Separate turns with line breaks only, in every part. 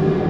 you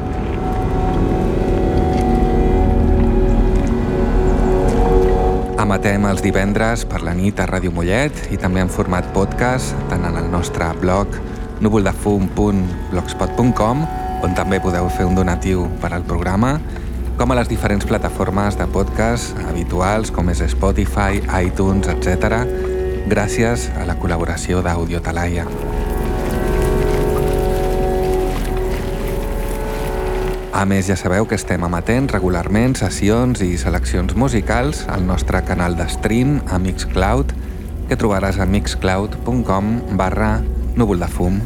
Emetem els divendres per la nit a Ràdio Mollet i també en format podcast tant en el nostre blog núvoldefum.blogspot.com on també podeu fer un donatiu per al programa com a les diferents plataformes de podcast habituals com és Spotify, iTunes, etc. gràcies a la col·laboració d'Audio Talaia. A més, ja sabeu que estem emetent regularment sessions i seleccions musicals al nostre canal de stream a Mixcloud, que trobaràs a mixcloud.com barra núvol de fum.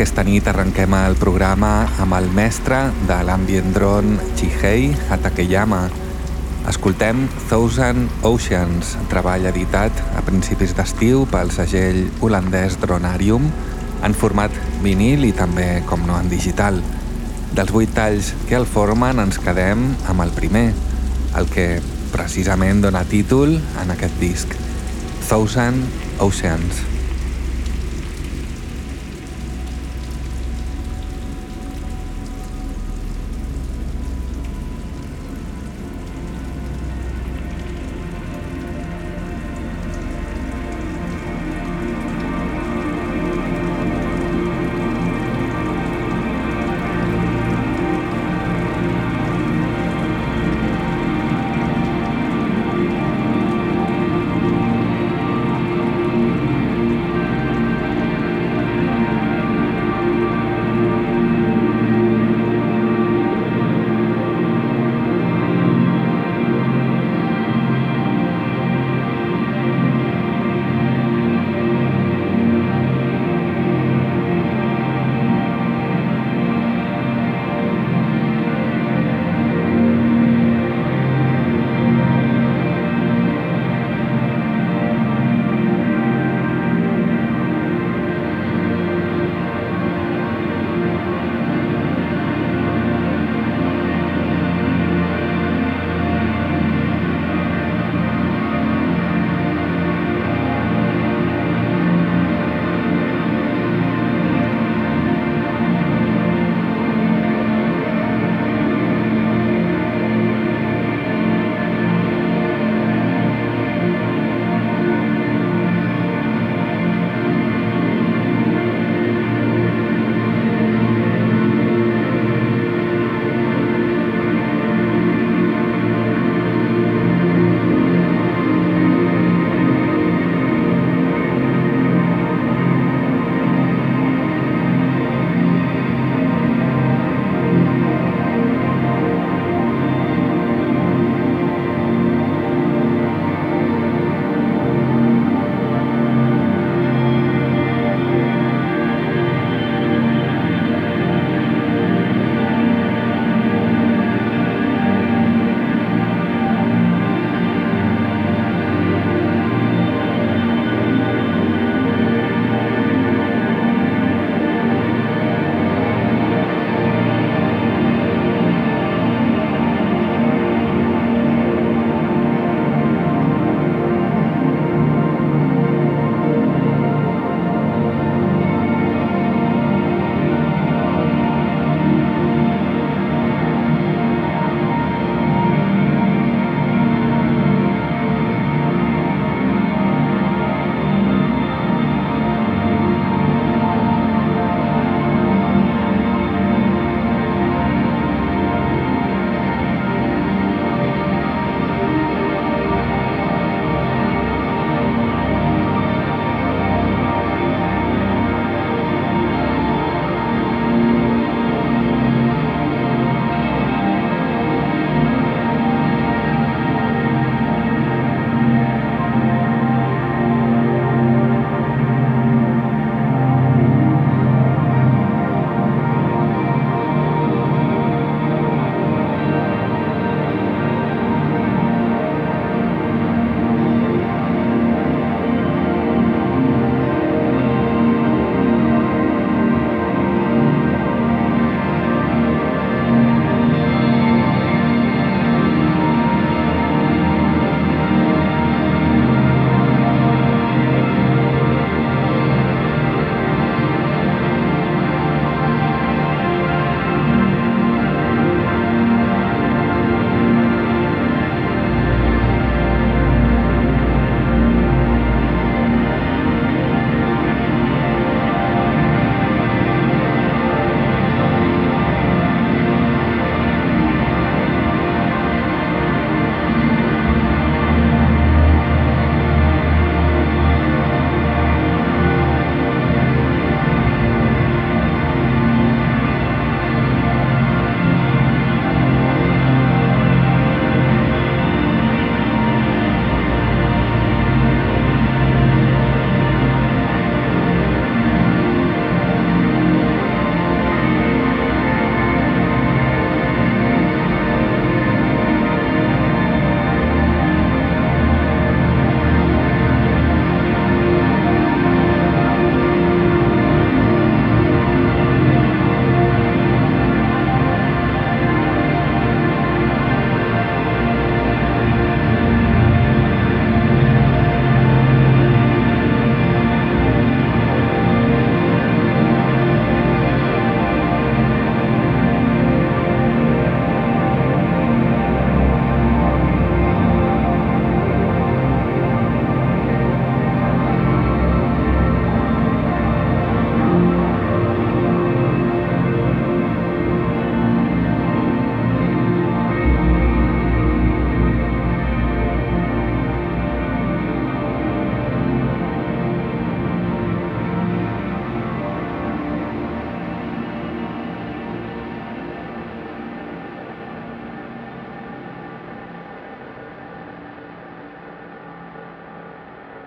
Aquesta nit arrenquem el programa amb el mestre de l'ambient drone Chihei Hatakeyama. Escoltem Thousand Oceans, treball editat a principis d'estiu pel segell holandès Dronarium en format vinil i també, com no, en digital. Dels vuit talls que el formen ens quedem amb el primer, el que precisament dona títol en aquest disc, Thousand Oceans.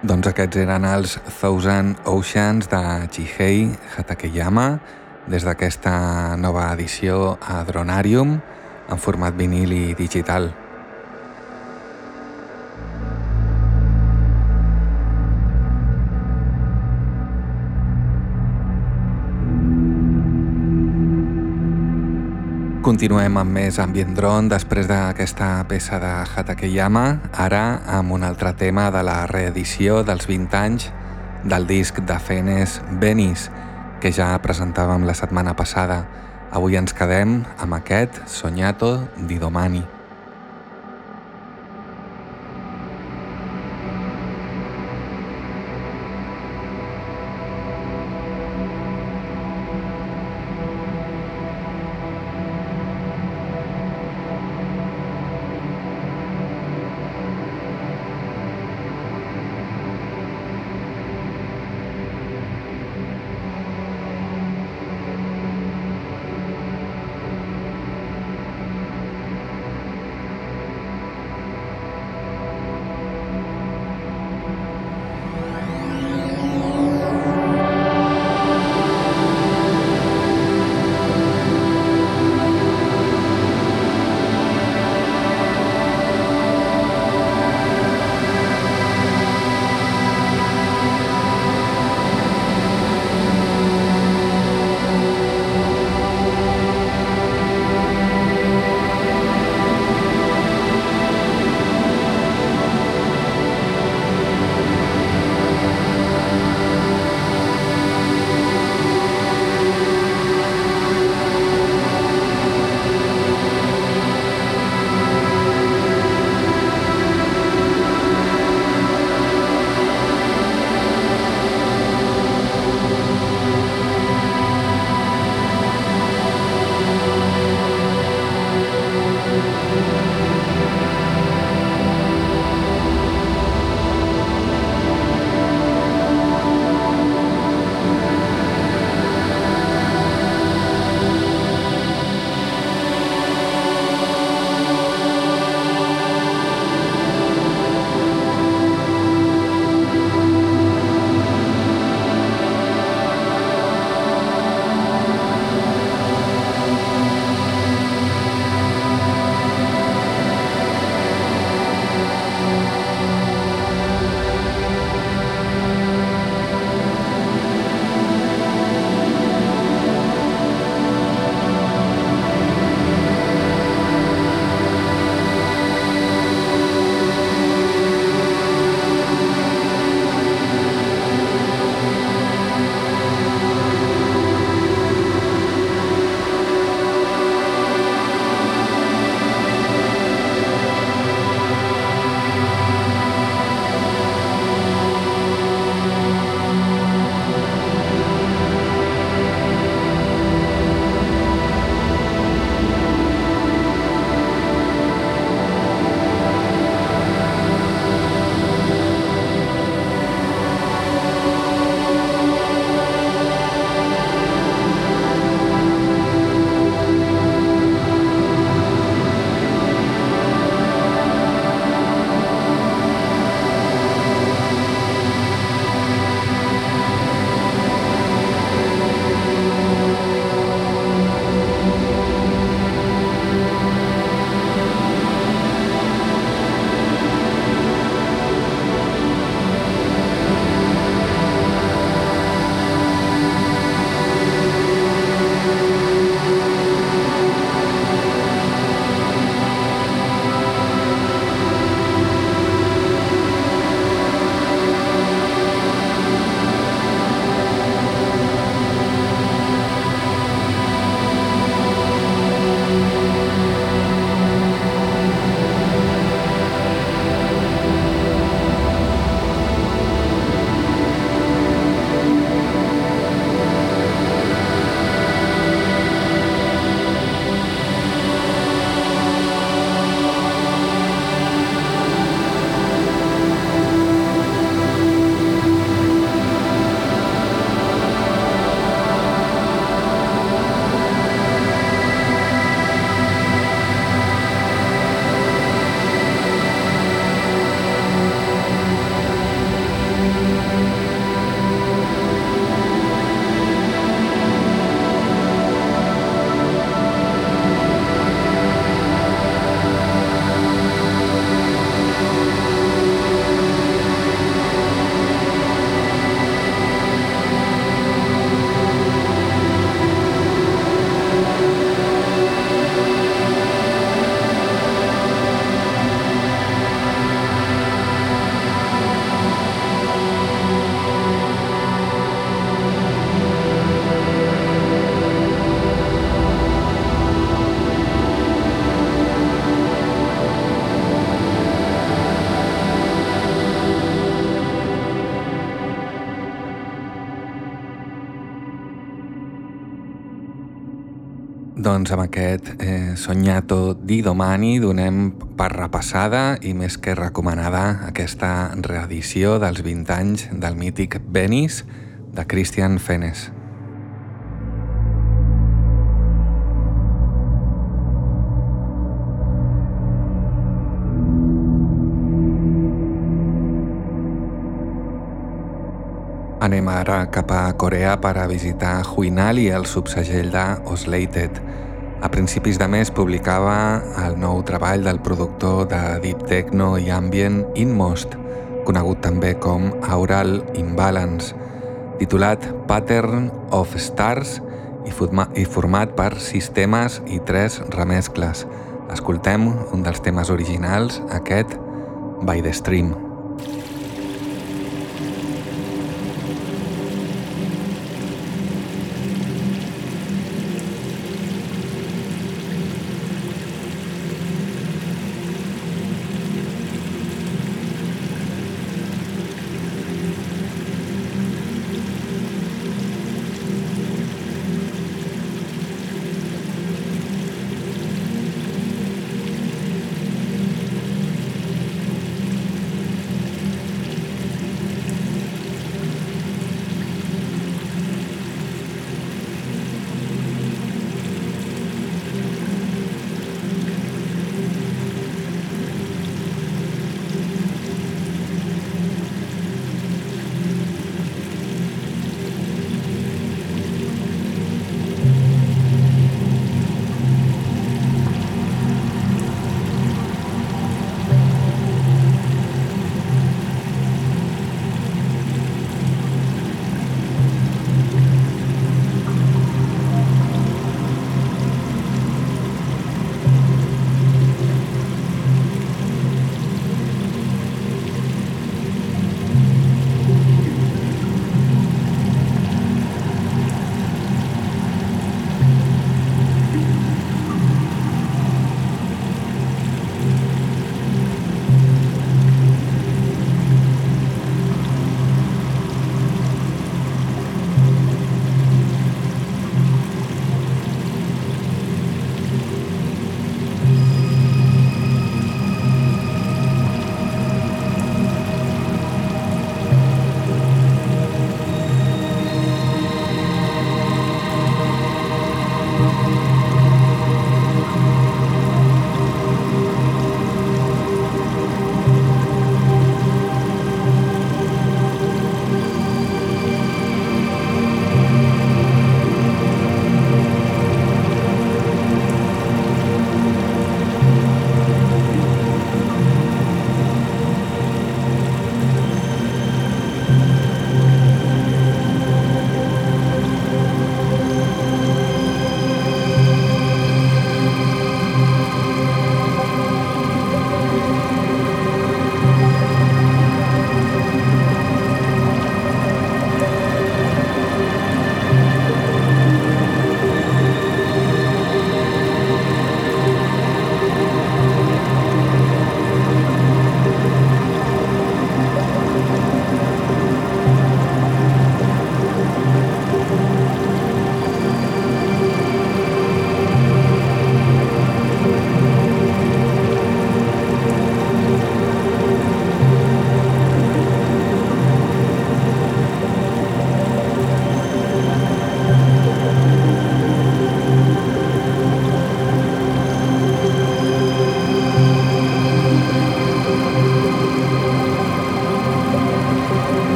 Doncs aquests eren els Thousand Oceans de Chihei Hatakeyama des d'aquesta nova edició a Dronarium en format vinil i digital. Continuem amb més ambient drone després d'aquesta peça de Hatakeyama, ara amb un altre tema de la reedició dels 20 anys del disc de Fenes Venice, que ja presentàvem la setmana passada. Avui ens quedem amb aquest Sonyato di Domani. Doncs amb aquest eh, Sognato di Domani donem per repassada i més que recomanada aquesta reedició dels 20 anys del mític Venice de Christian Fenes. Anem ara cap a Corea per a visitar Huinal i el subsegell de Oslated. A principis de mes publicava el nou treball del productor de Deep Techno i Ambient Inmost, conegut també com Aural Imbalance, titulat Pattern of Stars i, i format per sis temes i tres remescles. Escoltem un dels temes originals, aquest By the Stream.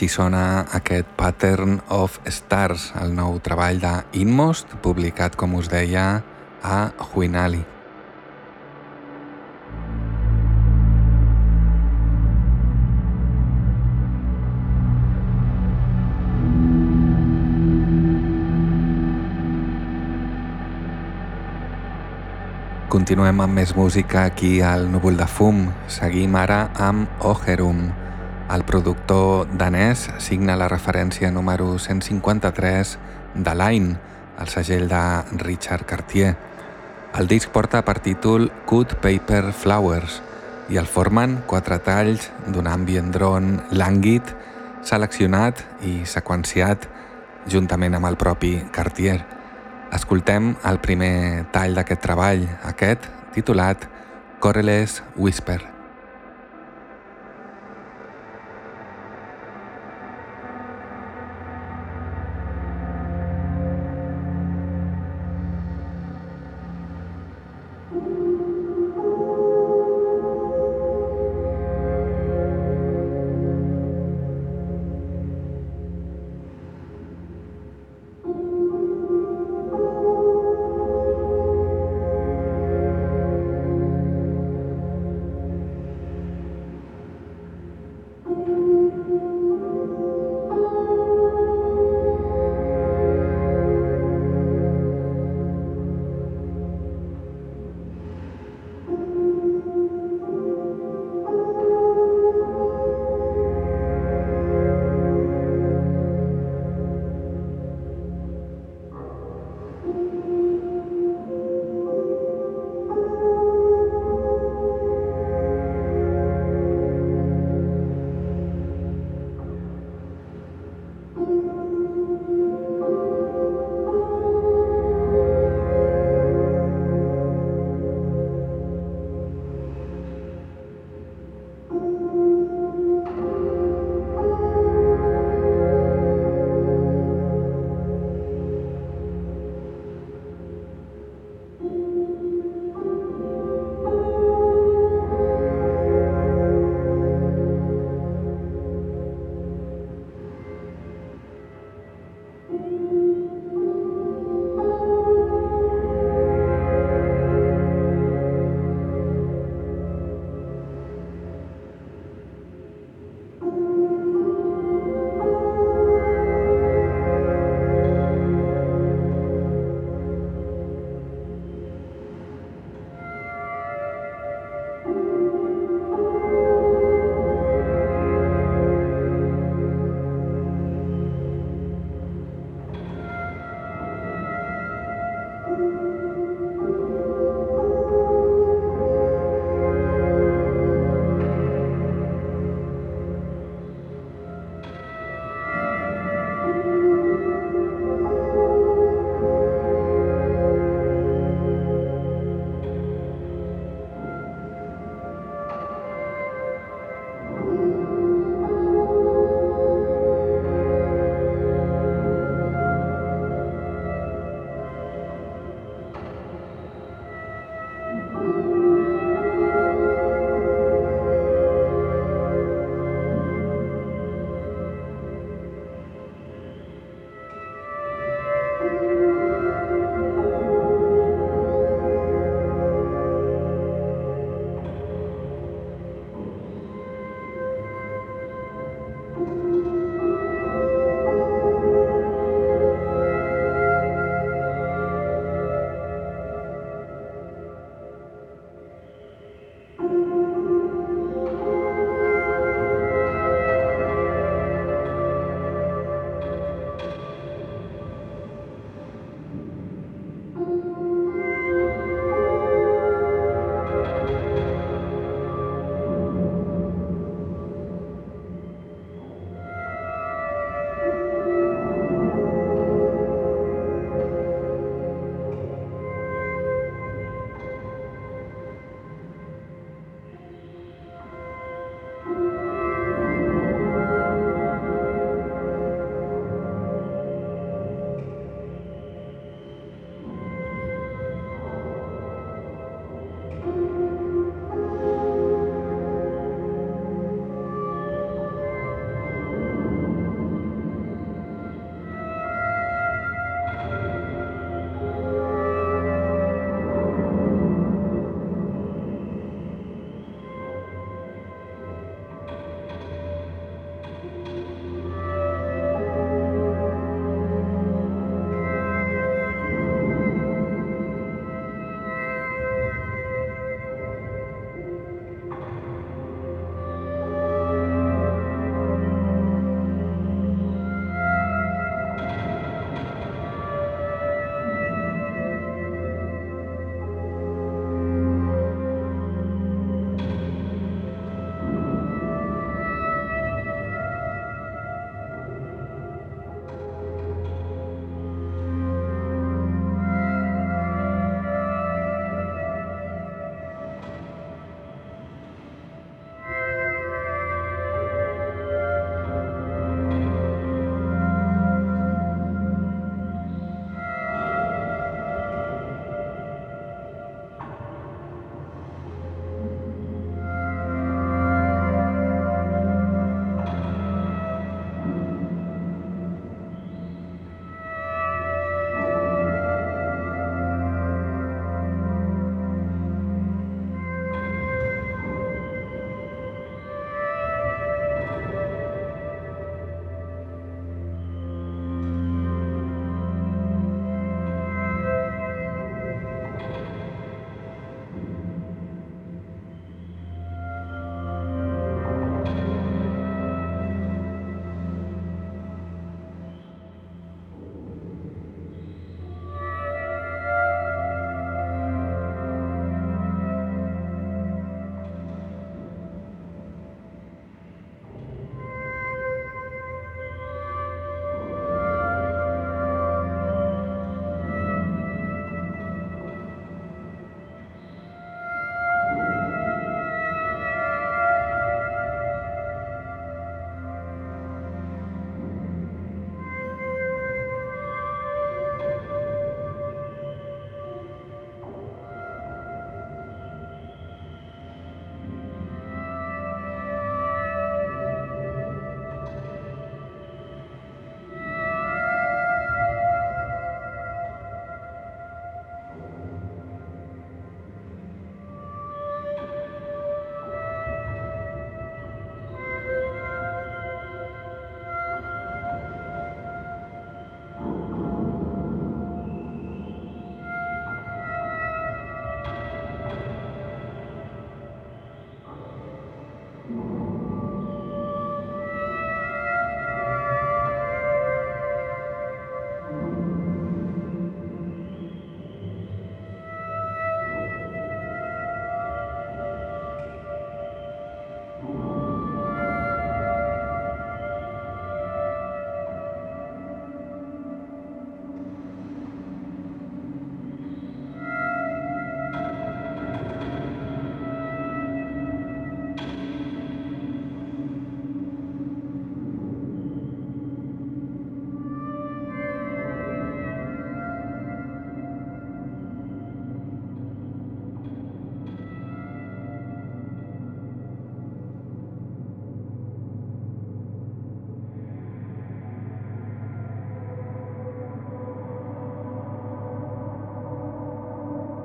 Així sona aquest Pattern of Stars, el nou treball de Inmost, publicat, com us deia, a Huinali. Continuem amb més música aquí al Núvol de Fum. Seguim ara amb Ogerum, el productor danès signa la referència número 153 de Line, el segell de Richard Cartier. El disc porta per títol Cut Paper Flowers i el formen quatre talls d'un ambient drone lànguid seleccionat i seqüenciat juntament amb el propi Cartier. Escoltem el primer tall d'aquest treball, aquest titulat Coreless Whisper.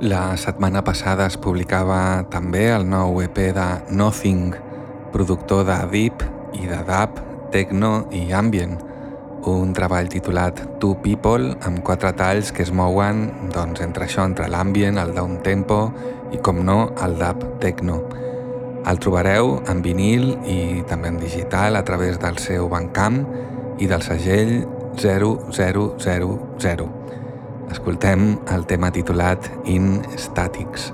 La setmana passada es publicava també el nou EP de Nothing, productor de Deep i de Dub, Techno i Ambient, un treball titulat Two People amb quatre talls que es mouen doncs, entre això, entre l'ambient, el down tempo i, com no, el dub techno. El trobareu en vinil i també en digital a través del seu bancamp i del segell 0000. Escoltem el tema titulat In Statics.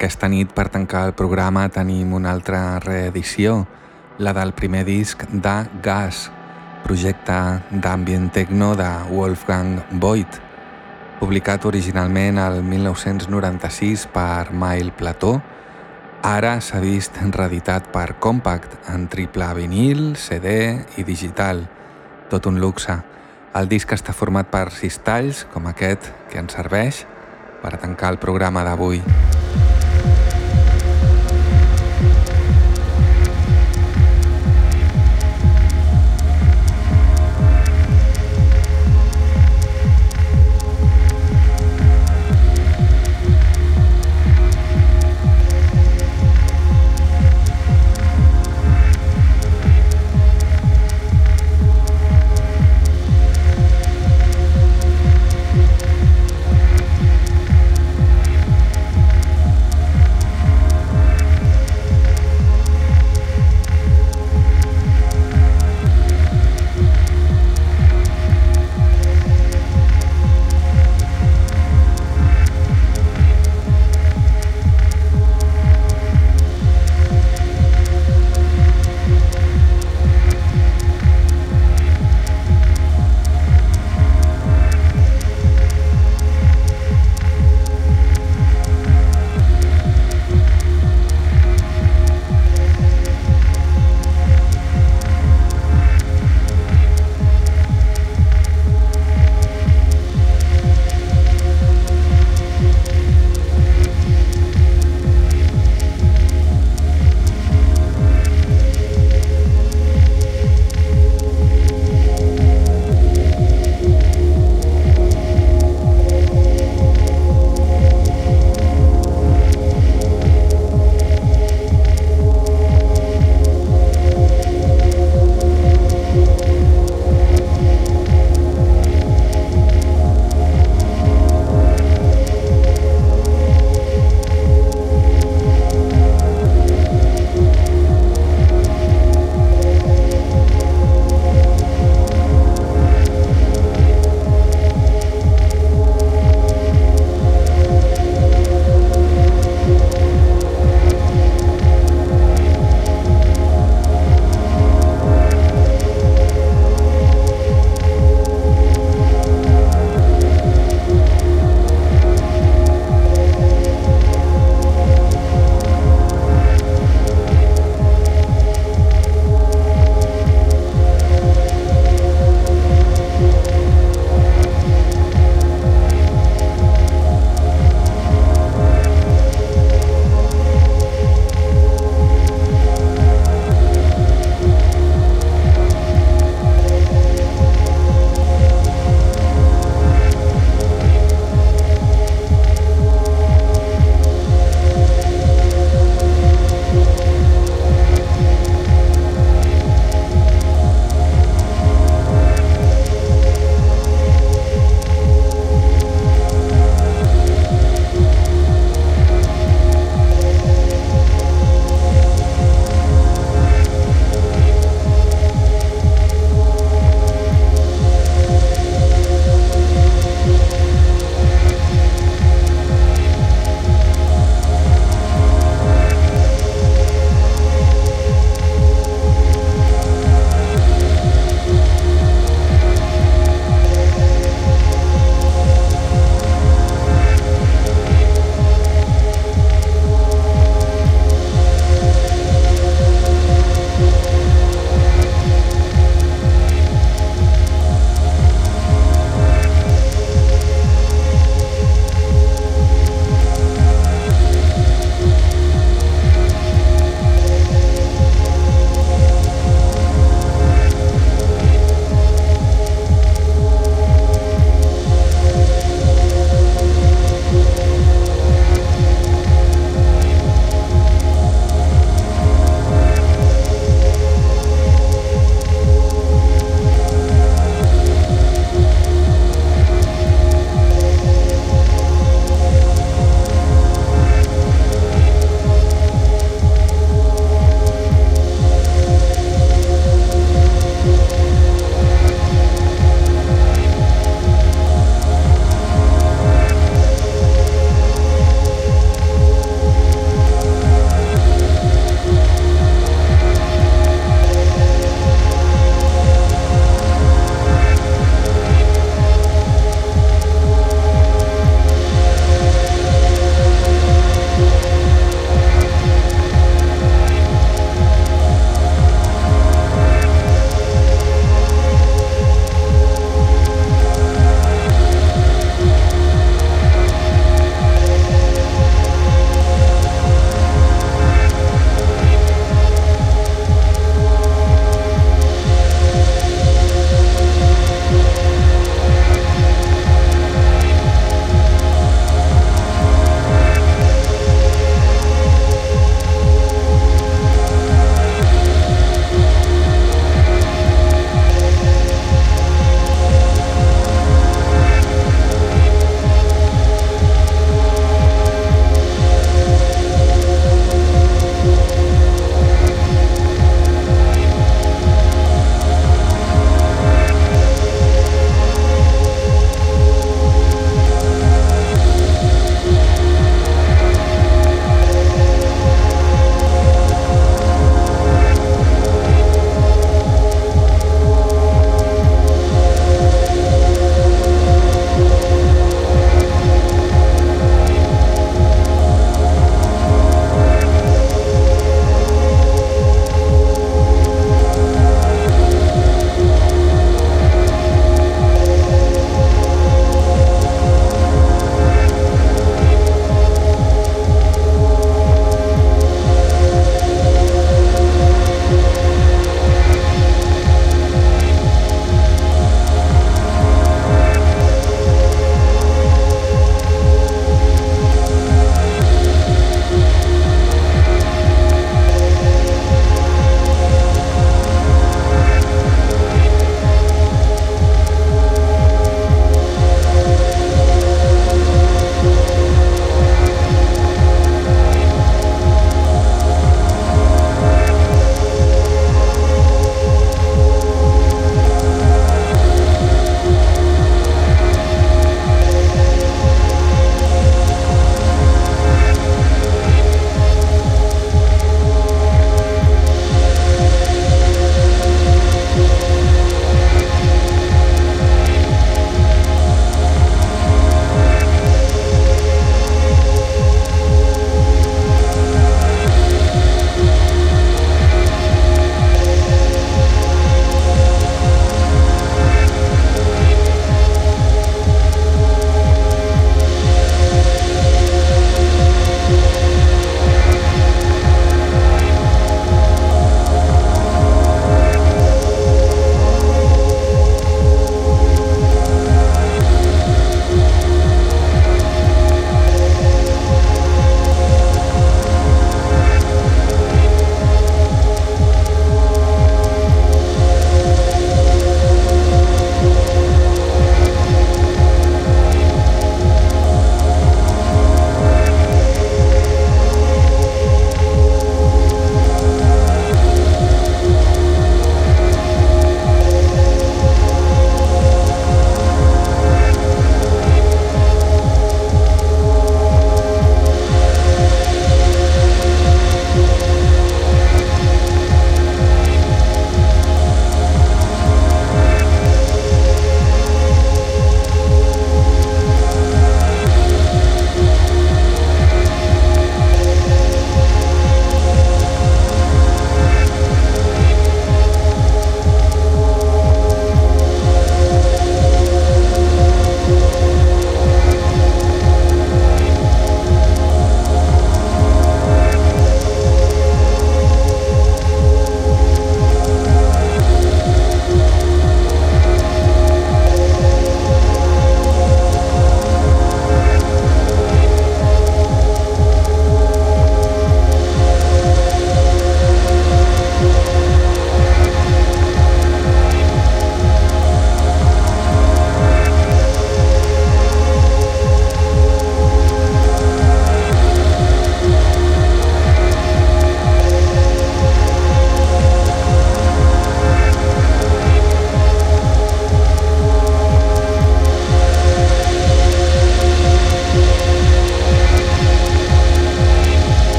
aquesta nit, per tancar el programa, tenim una altra reedició, la del primer disc de Gas, projecte d'ambient techno de Wolfgang Voigt, publicat originalment el 1996 per Mile Plató, ara s'ha vist reeditat per Compact en triple vinil, CD i digital, tot un luxe. El disc està format per sis talls, com aquest, que ens serveix per tancar el programa d'avui.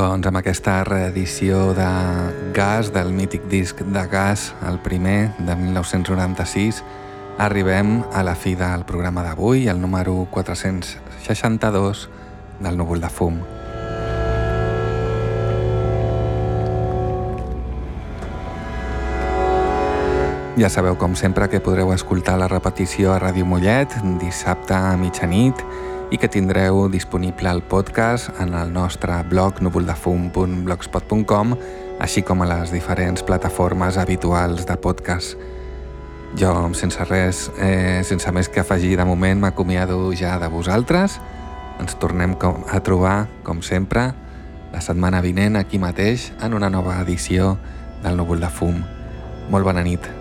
Doncs amb aquesta reedició de Gas, del mític disc de Gas, el primer de 1996, arribem a la fi del programa d'avui, el número 462 del núvol de fum. Ja sabeu, com sempre, que podreu escoltar la repetició a Ràdio Mollet dissabte a mitjanit i que tindreu disponible el podcast en el nostre blog núvoldefum.blogspot.com així com a les diferents plataformes habituals de podcast. Jo, sense res, eh, sense més que afegir de moment, m'acomiado ja de vosaltres. Ens tornem a trobar, com sempre, la setmana vinent aquí mateix en una nova edició del Núvol de Fum. Molt bona nit.